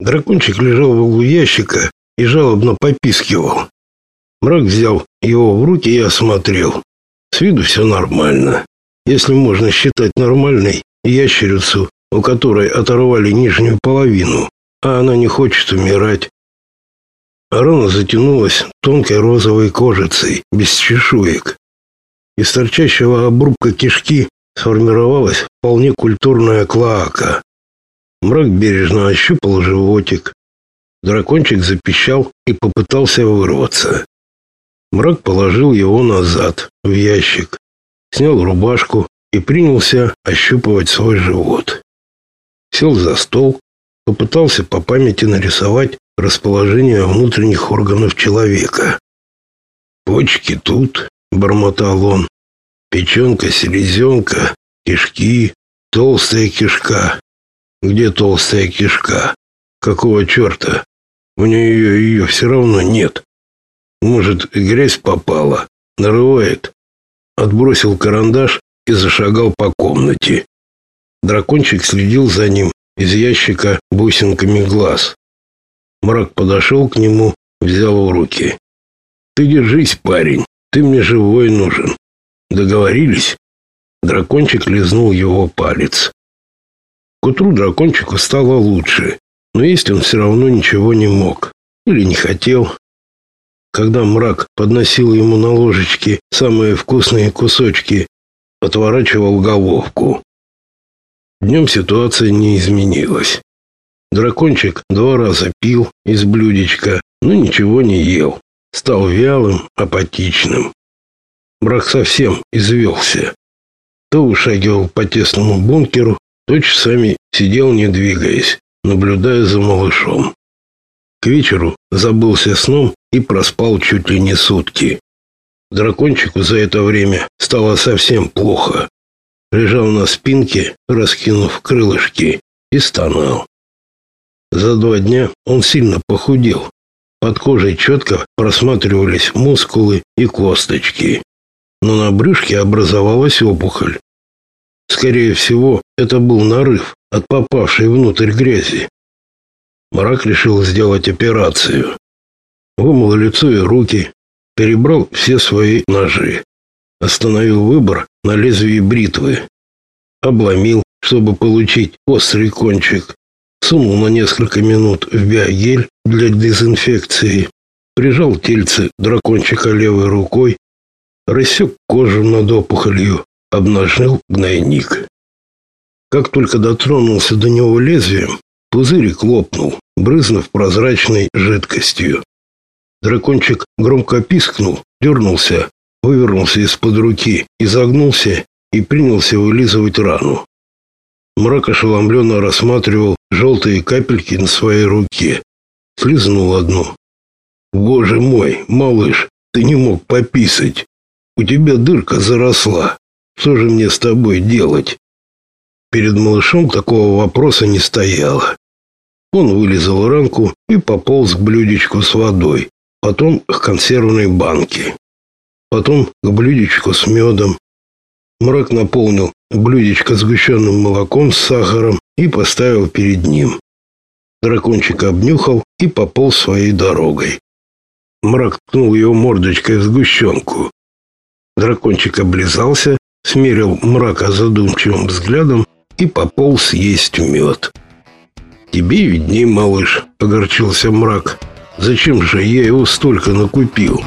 Дракончик лежал в углу ящика и жалобно попискивал. Мрак взял его в руки и осмотрел. С виду все нормально. Если можно считать нормальной ящерицу, у которой оторвали нижнюю половину, а она не хочет умирать. Рана затянулась тонкой розовой кожицей, без чешуек. Из торчащего обрубка кишки сформировалась вполне культурная клоака. Мрак бережно ощупал животик. Дракончик запищал и попытался вырваться. Мрак положил его назад, в ящик, снял рубашку и принялся ощупывать свой живот. Сел за стол, попытался по памяти нарисовать расположение внутренних органов человека. «Почки тут», — бормотал он, — «печенка, селезенка, кишки, толстая кишка. Где толстая кишка? Какого черта? У нее ее все равно нет. Может, грязь попала, нарывает. Отбросил карандаш и зашагал по комнате. Дракончик следил за ним из ящика бусинками глаз. Мрак подошел к нему, взял в руки. «Ты держись, парень, ты мне живой нужен. Договорились?» Дракончик лизнул его палец. К утру дракончику стало лучше, но есть он все равно ничего не мог. Или не хотел. Когда мрак подносил ему на ложечке самые вкусные кусочки, отворачивал головку. Днем ситуация не изменилась. Дракончик два раза пил из блюдечка, но ничего не ел. Стал вялым, апатичным. Мрак совсем извелся. То ушагивал по тесному бункеру, то часами сидел не двигаясь, наблюдая за малышом. К вечеру забылся сном и проспал чуть ли не сутки. Дракончику за это время стало совсем плохо. Лежал на спинке, раскинув крылышки, и стонал. За два дня он сильно похудел. Под кожей четко просматривались мускулы и косточки. Но на брюшке образовалась опухоль. Скорее всего, это был нарыв от попавшей внутрь грязи. Марак решил сделать операцию. Вымыл лицо и руки, перебрал все свои ножи. Остановил выбор на лезвии бритвы. Обломил, чтобы получить острый кончик. Сунул на несколько минут в биогель для дезинфекции. Прижал тельце дракончика левой рукой. Рассек кожу над опухолью. Обнажил гнойник. Как только дотронулся до него лезвием, пузырик лопнул, брызнув прозрачной жидкостью. Дракончик громко пискнул, дернулся, вывернулся из-под руки, изогнулся и принялся вылизывать рану. Мрак ошеломленно рассматривал желтые капельки на своей руке. Слизнул одну. «Боже мой, малыш, ты не мог пописать. У тебя дырка заросла. Что же мне с тобой делать?» Перед малышом такого вопроса не стояло. Он вылезал ранку и пополз к блюдечку с водой, потом к консервной банке, потом к блюдечку с медом. Мрак наполнил блюдечко сгущенным молоком с сахаром и поставил перед ним. Дракончик обнюхал и пополз своей дорогой. Мрак ткнул его мордочкой в сгущенку. Дракончик облизался, смерил мрака задумчивым взглядом и пополз есть мед. «Тебе видней, малыш», — огорчился мрак. «Зачем же я его столько накупил?»